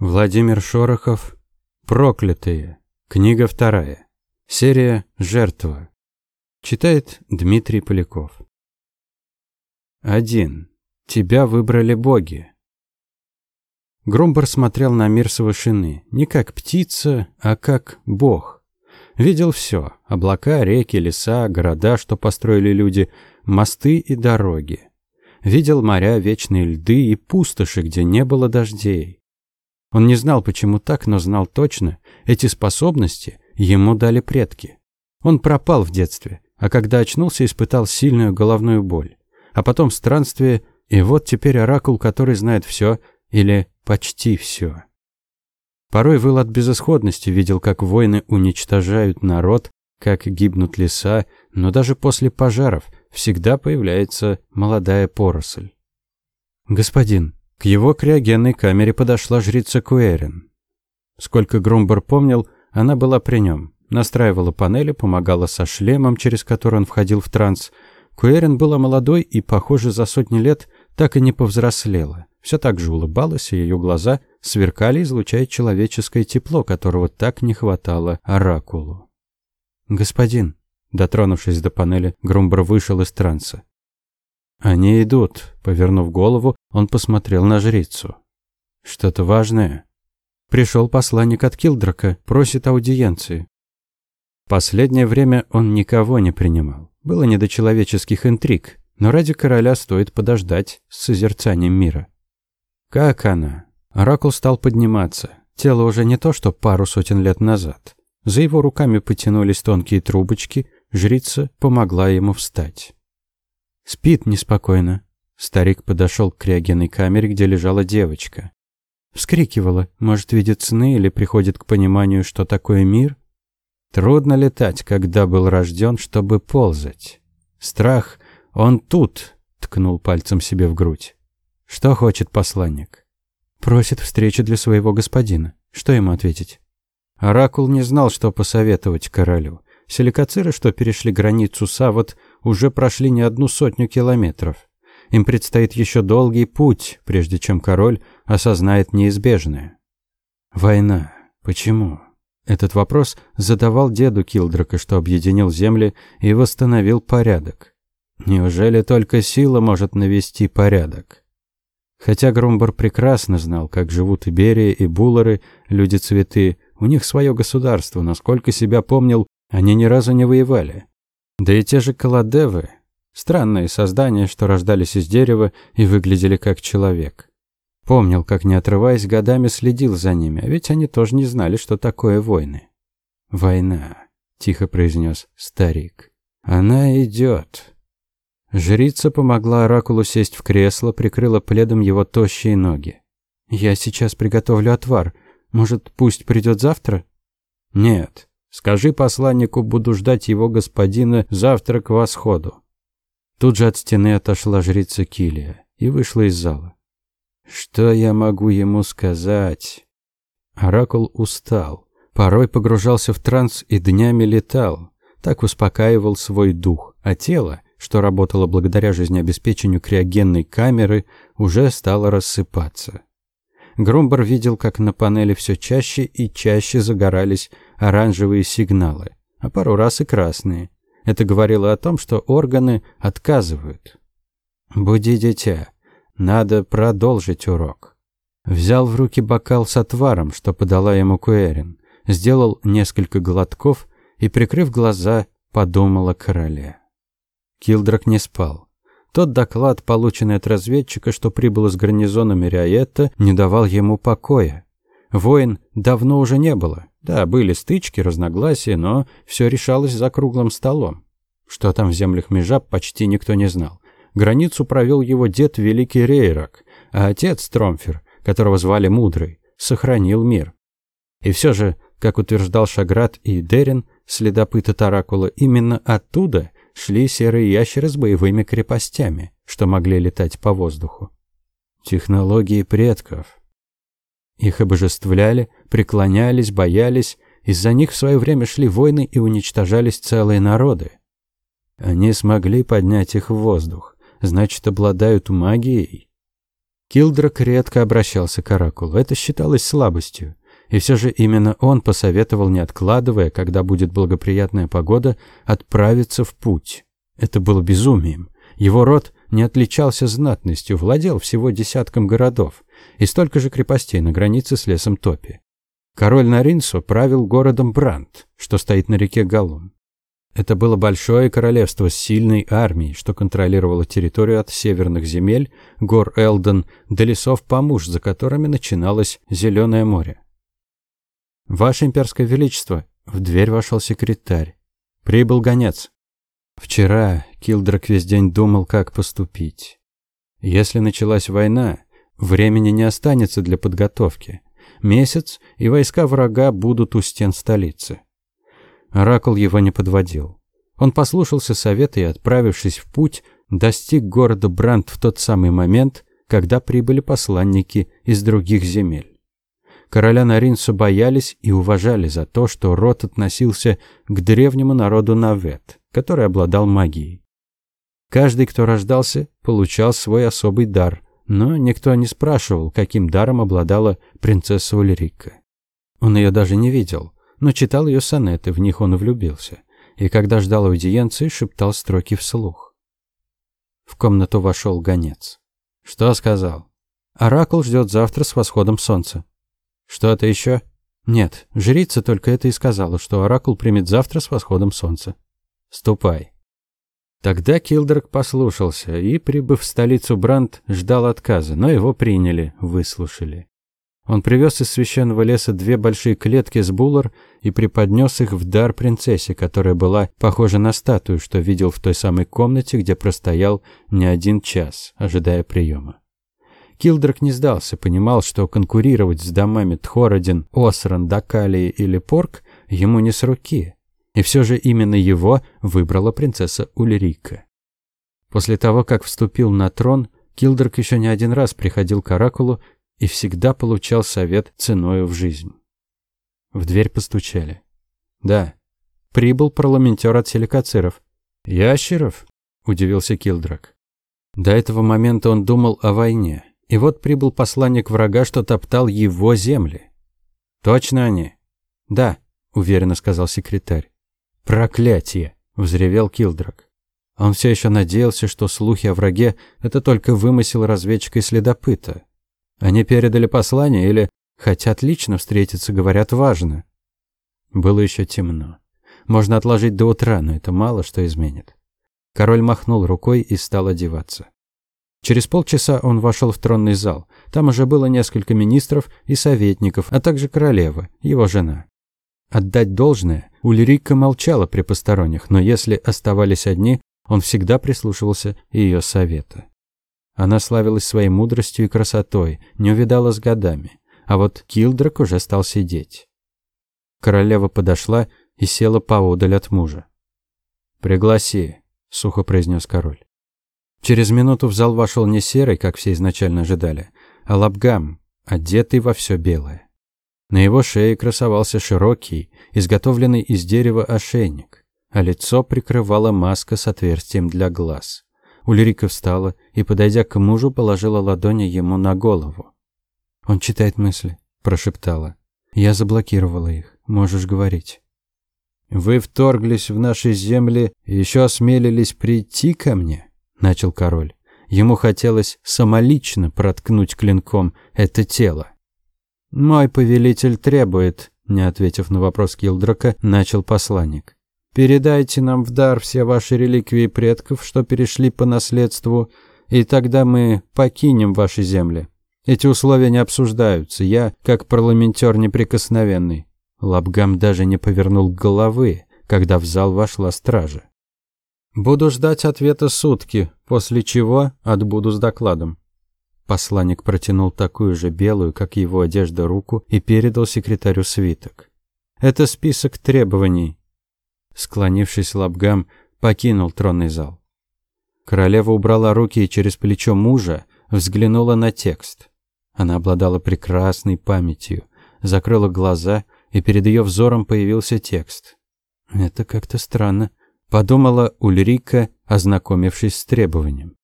Владимир Шорохов. Проклятые. Книга вторая. Серия «Жертва». Читает Дмитрий Поляков. Один. Тебя выбрали боги. Грумбар смотрел на мир с вышины, не как птица, а как бог. Видел все: облака, реки, леса, города, что построили люди, мосты и дороги. Видел моря, вечные льды и пустоши, где не было дождей. Он не знал, почему так, но знал точно, эти способности ему дали предки. Он пропал в детстве, а когда очнулся, испытал сильную головную боль. А потом странствие, и вот теперь оракул, который знает все, или почти все. Порой выл от безысходности, видел, как войны уничтожают народ, как гибнут леса, но даже после пожаров всегда появляется молодая поросль. «Господин», к его криогенной камере подошла жрица Куэрин. Сколько Грумбер помнил, она была при нем. Настраивала панели, помогала со шлемом, через который он входил в транс. Куэрин была молодой и, похоже, за сотни лет так и не повзрослела. Все так же улыбалась, и ее глаза сверкали, излучая человеческое тепло, которого так не хватало оракулу. «Господин», дотронувшись до панели, Грумбер вышел из транса. «Они идут», — повернув голову, он посмотрел на жрицу. «Что-то важное?» Пришел посланник от Килдрака, просит аудиенции. Последнее время он никого не принимал. Было не до человеческих интриг, но ради короля стоит подождать с созерцанием мира. Как она? Оракул стал подниматься. Тело уже не то, что пару сотен лет назад. За его руками потянулись тонкие трубочки, жрица помогла ему встать. Спит неспокойно. Старик подошел к криогенной камере, где лежала девочка. Вскрикивала, может, видит сны или приходит к пониманию, что такое мир. Трудно летать, когда был рожден, чтобы ползать. Страх, он тут, ткнул пальцем себе в грудь. Что хочет посланник? Просит встречи для своего господина. Что ему ответить? Оракул не знал, что посоветовать королю. Силикациры, что перешли границу Савот, уже прошли не одну сотню километров. Им предстоит еще долгий путь, прежде чем король осознает неизбежное. Война. Почему? Этот вопрос задавал деду Килдрака, что объединил земли и восстановил порядок. Неужели только сила может навести порядок? Хотя Грумбар прекрасно знал, как живут Иберия и Буллары, люди-цветы, у них свое государство, насколько себя помнил, они ни разу не воевали. Да и те же Каладевы, странные создания, что рождались из дерева и выглядели как человек. Помнил, как не отрываясь годами следил за ними, а ведь они тоже не знали, что такое войны. «Война», — тихо произнес старик. «Она идет». Жрица помогла Оракулу сесть в кресло, прикрыла пледом его тощие ноги. «Я сейчас приготовлю отвар. Может, пусть придет завтра?» «Нет», Скажи посланнику, буду ждать его господина завтра к восходу. Тут же от стены отошла жрица Килия и вышла из зала. Что я могу ему сказать? Оракул устал, порой погружался в транс и днями летал. Так успокаивал свой дух, а тело, что работало благодаря жизнеобеспечению криогенной камеры, уже стало рассыпаться. Грумбар видел, как на панели все чаще и чаще загорались оранжевые сигналы, а пару раз и красные. Это говорило о том, что органы отказывают. «Буди, дитя. Надо продолжить урок». Взял в руки бокал с отваром, что подала ему Куэрин, сделал несколько глотков и, прикрыв глаза, подумал о короле. Килдрак не спал. Тот доклад, полученный от разведчика, что прибыл из гарнизона Мириаетта, не давал ему покоя. Войн давно уже не было. Да, были стычки, разногласия, но все решалось за круглым столом. Что там в землях Межа, почти никто не знал. Границу провел его дед Великий Рейрак, а отец Тромфер, которого звали Мудрый, сохранил мир. И все же, как утверждал Шаград и Дерин, следопыты Таракула, именно оттуда шли серые ящеры с боевыми крепостями, что могли летать по воздуху. Технологии предков. Их обожествляли, преклонялись, боялись, из-за них в свое время шли войны и уничтожались целые народы. Они смогли поднять их в воздух, значит, обладают магией. Килдрак редко обращался к Оракулу, это считалось слабостью. И все же именно он посоветовал, не откладывая, когда будет благоприятная погода, отправиться в путь. Это было безумием. Его род не отличался знатностью, владел всего десятком городов и столько же крепостей на границе с лесом Топи. Король Наринсо правил городом Бранд, что стоит на реке Галун. Это было большое королевство с сильной армией, что контролировало территорию от северных земель, гор Элден, до лесов Памуш, за которыми начиналось Зеленое море. «Ваше имперское величество!» В дверь вошел секретарь. «Прибыл гонец». Вчера Килдрак весь день думал, как поступить. Если началась война, времени не останется для подготовки. Месяц, и войска врага будут у стен столицы. Оракул его не подводил. Он послушался совета и, отправившись в путь, достиг города Бранд в тот самый момент, когда прибыли посланники из других земель. Короля Наринса боялись и уважали за то, что род относился к древнему народу Навет, который обладал магией. Каждый, кто рождался, получал свой особый дар, но никто не спрашивал, каким даром обладала принцесса Ульрика. Он ее даже не видел, но читал ее сонеты, в них он влюбился, и когда ждал аудиенции, шептал строки вслух. В комнату вошел гонец. «Что сказал?» «Оракул ждет завтра с восходом солнца». Что-то еще? Нет, жрица только это и сказала, что оракул примет завтра с восходом солнца. Ступай. Тогда Килдрак послушался и, прибыв в столицу Бранд, ждал отказа, но его приняли, выслушали. Он привез из священного леса две большие клетки с буллар и преподнес их в дар принцессе, которая была похожа на статую, что видел в той самой комнате, где простоял не один час, ожидая приема. Килдрак не сдался, понимал, что конкурировать с домами Тхородин, Осран, Дакалии или Порк ему не с руки. И все же именно его выбрала принцесса Ульрика. После того, как вступил на трон, Килдрак еще не один раз приходил к Оракулу и всегда получал совет ценою в жизнь. В дверь постучали. «Да». Прибыл парламентер от селикациров. «Ящеров?» – удивился Килдрак. До этого момента он думал о войне, и вот прибыл посланник врага, что топтал его земли. «Точно они?» «Да», — уверенно сказал секретарь. «Проклятие!» — взревел Килдрак. Он все еще надеялся, что слухи о враге — это только вымысел разведчика и следопыта. Они передали послание или хотят лично встретиться, говорят, важно. Было еще темно. Можно отложить до утра, но это мало что изменит. Король махнул рукой и стал одеваться. Через полчаса он вошел в тронный зал. Там уже было несколько министров и советников, а также королева, его жена. Отдать должное, Ульрика молчала при посторонних, но если оставались одни, он всегда прислушивался ее совета. Она славилась своей мудростью и красотой, не увидала с годами. А вот Килдрак уже стал сидеть. Королева подошла и села поодаль от мужа. «Пригласи», — сухо произнес король. Через минуту в зал вошел не серый, как все изначально ожидали, а лабгам, одетый во все белое. На его шее красовался широкий, изготовленный из дерева ошейник, а лицо прикрывала маска с отверстием для глаз. Ульрика встала и, подойдя к мужу, положила ладони ему на голову. «Он читает мысли», – прошептала. «Я заблокировала их. Можешь говорить». «Вы вторглись в наши земли и еще осмелились прийти ко мне?» начал король. Ему хотелось самолично проткнуть клинком это тело. «Мой повелитель требует», — не ответив на вопрос Килдрака, начал посланник. «Передайте нам в дар все ваши реликвии предков, что перешли по наследству, и тогда мы покинем ваши земли. Эти условия не обсуждаются, я, как парламентер неприкосновенный». Лабгам даже не повернул головы, когда в зал вошла стража. Буду ждать ответа сутки, после чего отбуду с докладом. Посланник протянул такую же белую, как его одежда, руку и передал секретарю свиток. Это список требований. Склонившись лобгам, покинул тронный зал. Королева убрала руки и через плечо мужа взглянула на текст. Она обладала прекрасной памятью, закрыла глаза, и перед ее взором появился текст. Это как-то странно подумала Ульрика, ознакомившись с требованием.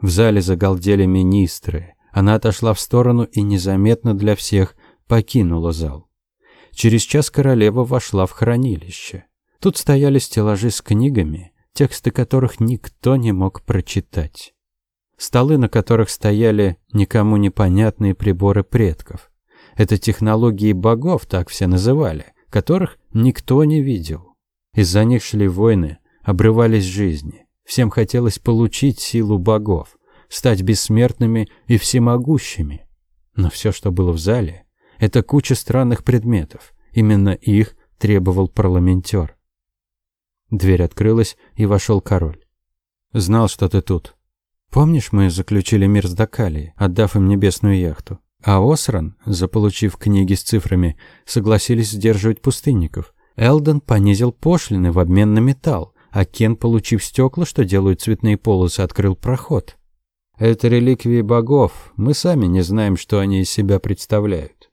В зале загалдели министры, Она отошла в сторону и незаметно для всех покинула зал. Через час королева вошла в хранилище. Тут стояли стеллажи с книгами, тексты которых никто не мог прочитать. Столы, на которых стояли никому непонятные приборы предков. Это технологии богов, так все называли, которых никто не видел. Из-за них шли войны, обрывались жизни. Всем хотелось получить силу богов, стать бессмертными и всемогущими. Но все, что было в зале, это куча странных предметов. Именно их требовал парламентер. Дверь открылась, и вошел король. «Знал, что ты тут. Помнишь, мы заключили мир с Дакалией, отдав им небесную яхту? А Осран, заполучив книги с цифрами, согласились сдерживать пустынников. Элден понизил пошлины в обмен на металл, а Кен, получив стекла, что делают цветные полосы, открыл проход. Это реликвии богов, мы сами не знаем, что они из себя представляют.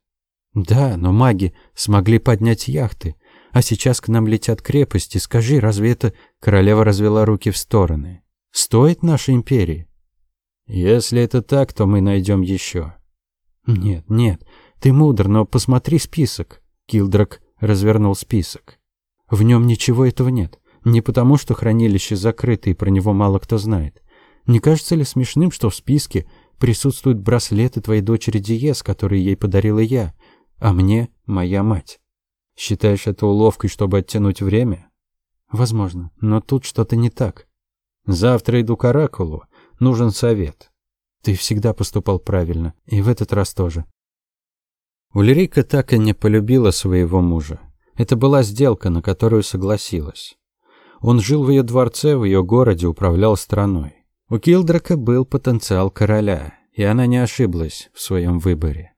Да, но маги смогли поднять яхты, а сейчас к нам летят крепости. Скажи, разве это...» Королева развела руки в стороны. «Стоит нашей империи?» «Если это так, то мы найдем еще». «Нет, нет, ты мудр, но посмотри список». Килдрак развернул список. «В нем ничего этого нет. Не потому, что хранилище закрыто и про него мало кто знает. Не кажется ли смешным, что в списке присутствуют браслеты твоей дочери Диес, которые ей подарила я, а мне моя мать?» Считаешь это уловкой, чтобы оттянуть время? Возможно, но тут что-то не так. Завтра иду к Оракулу. Нужен совет. Ты всегда поступал правильно, и в этот раз тоже. Ульрика так и не полюбила своего мужа. Это была сделка, на которую согласилась. Он жил в ее дворце, в ее городе, управлял страной. У Килдрака был потенциал короля, и она не ошиблась в своем выборе.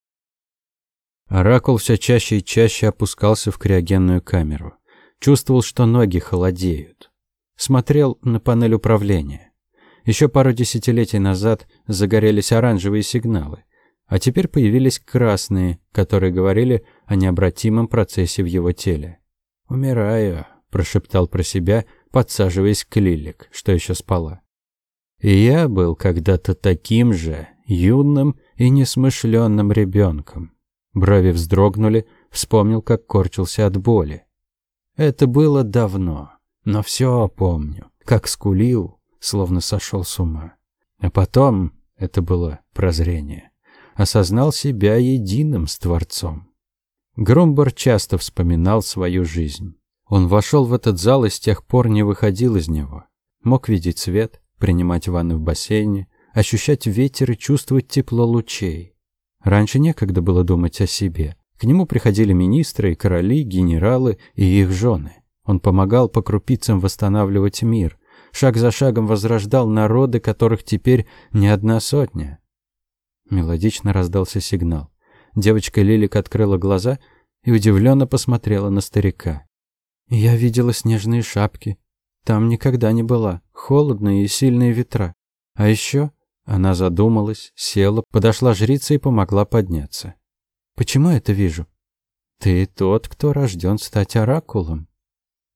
Оракул все чаще и чаще опускался в криогенную камеру. Чувствовал, что ноги холодеют. Смотрел на панель управления. Еще пару десятилетий назад загорелись оранжевые сигналы, а теперь появились красные, которые говорили о необратимом процессе в его теле. «Умираю», – прошептал про себя, подсаживаясь к Лилик, что еще спала. Я был когда-то таким же юным и несмышленным ребенком. Брови вздрогнули, вспомнил, как корчился от боли. Это было давно, но все помню, как скулил, словно сошел с ума. А потом, это было прозрение, осознал себя единым с Творцом. Громбар часто вспоминал свою жизнь. Он вошел в этот зал и с тех пор не выходил из него. Мог видеть свет, принимать ванны в бассейне, ощущать ветер и чувствовать тепло лучей. Раньше некогда было думать о себе. К нему приходили министры, короли, генералы и их жены. Он помогал по крупицам восстанавливать мир, шаг за шагом возрождал народы, которых теперь не одна сотня. Мелодично раздался сигнал. Девочка Лилик открыла глаза и удивленно посмотрела на старика. «Я видела снежные шапки. Там никогда не была. Холодные и сильные ветра. А еще она задумалась, села, подошла жрица и помогла подняться. «Почему это вижу?» «Ты тот, кто рожден стать оракулом».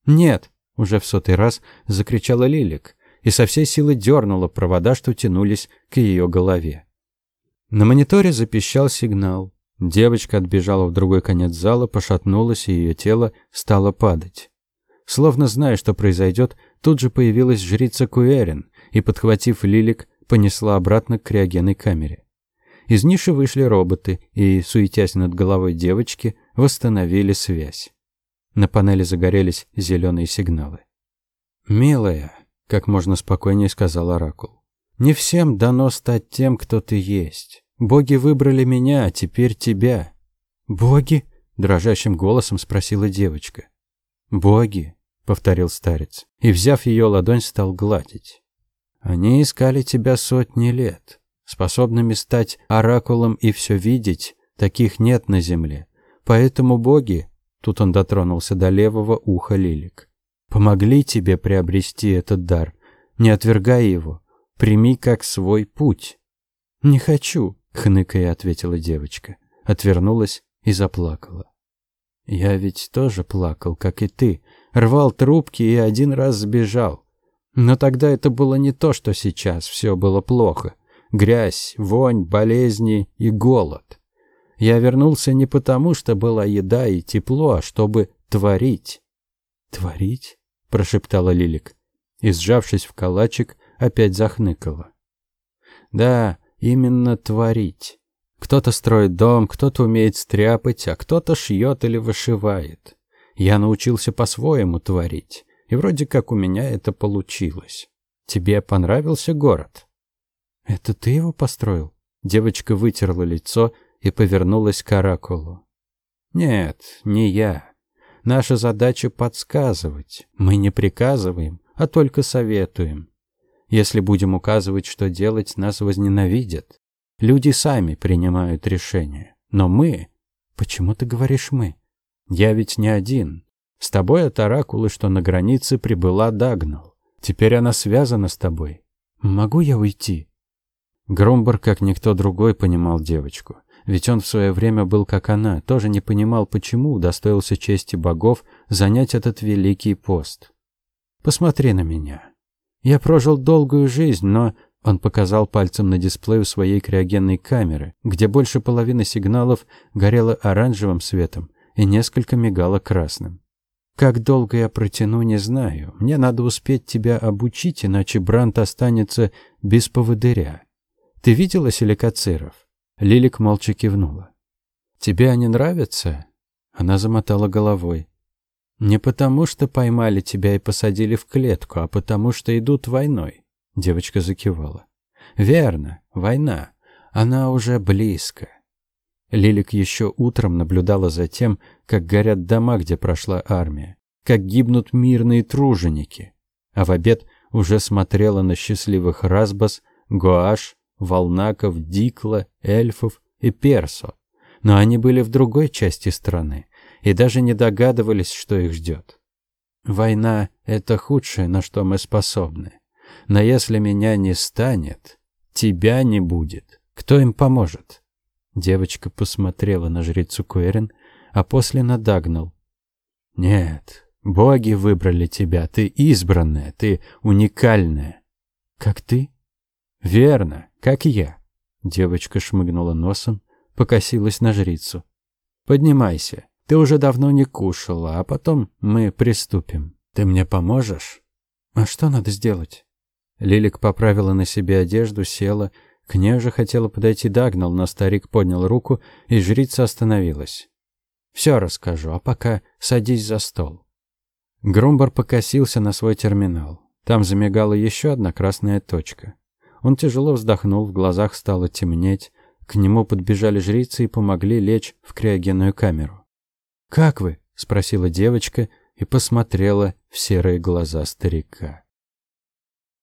«Нет!» — уже в сотый раз закричала Лилик и со всей силы дернула провода, что тянулись к ее голове. На мониторе запищал сигнал. Девочка отбежала в другой конец зала, пошатнулась, и ее тело стало падать. Словно зная, что произойдет, тут же появилась жрица Куэрин и, подхватив Лилик, понесла обратно к криогенной камере. Из ниши вышли роботы и, суетясь над головой девочки, восстановили связь. На панели загорелись зеленые сигналы. «Милая», — как можно спокойнее сказал Оракул, — «не всем дано стать тем, кто ты есть. Боги выбрали меня, а теперь тебя». «Боги?» — дрожащим голосом спросила девочка. «Боги», — повторил старец, и, взяв ее ладонь, стал гладить. Они искали тебя сотни лет. Способными стать оракулом и все видеть, таких нет на земле. Поэтому боги, тут он дотронулся до левого уха Лилик, помогли тебе приобрести этот дар. Не отвергай его, прими как свой путь. Не хочу, хныкая ответила девочка, отвернулась и заплакала. Я ведь тоже плакал, как и ты, рвал трубки и один раз сбежал. Но тогда это было не то, что сейчас, все было плохо. Грязь, вонь, болезни и голод. Я вернулся не потому, что была еда и тепло, а чтобы творить. «Творить?» – прошептала Лилик. И, сжавшись в калачик, опять захныкала. «Да, именно творить. Кто-то строит дом, кто-то умеет стряпать, а кто-то шьет или вышивает. Я научился по-своему творить, и вроде как у меня это получилось. Тебе понравился город?» «Это ты его построил?» Девочка вытерла лицо и повернулась к оракулу. «Нет, не я. Наша задача подсказывать. Мы не приказываем, а только советуем. Если будем указывать, что делать, нас возненавидят. Люди сами принимают решения. Но мы... Почему ты говоришь «мы»? Я ведь не один. С тобой от оракулы, что на границе прибыла, дагнал. Теперь она связана с тобой. Могу я уйти?» Громбар, как никто другой, понимал девочку. Ведь он в свое время был как она, тоже не понимал, почему удостоился чести богов занять этот великий пост. «Посмотри на меня. Я прожил долгую жизнь, но...» Он показал пальцем на дисплей у своей криогенной камеры, где больше половины сигналов горело оранжевым светом и несколько мигало красным. «Как долго я протяну, не знаю. Мне надо успеть тебя обучить, иначе Брант останется без поводыря. Ты видела силикациров?» Лилик молча кивнула. «Тебе они нравятся?» Она замотала головой. «Не потому, что поймали тебя и посадили в клетку, а потому, что идут войной». Девочка закивала. «Верно, война. Она уже близко». Лилик еще утром наблюдала за тем, как горят дома, где прошла армия, как гибнут мирные труженики, а в обед уже смотрела на счастливых Разбас, Гоаш, Волнаков, Дикла, эльфов и Персо. Но они были в другой части страны и даже не догадывались, что их ждет. Война — это худшее, на что мы способны. Но если меня не станет, тебя не будет. Кто им поможет? Девочка посмотрела на жрицу Куэрин, а после надагнал. Нет, боги выбрали тебя, ты избранная, ты уникальная. Как ты? Верно, как я. Девочка шмыгнула носом, покосилась на жрицу. Поднимайся. Ты уже давно не кушала, а потом мы приступим. Ты мне поможешь? А что надо сделать? Лилик поправила на себе одежду, села. К ней уже хотела подойти Дагнал, но старик поднял руку, и жрица остановилась. «Все расскажу, а пока садись за стол». Грумбар покосился на свой терминал. Там замигала еще одна красная точка. Он тяжело вздохнул, в глазах стало темнеть. К нему подбежали жрицы и помогли лечь в криогенную камеру. «Как вы?» — спросила девочка и посмотрела в серые глаза старика.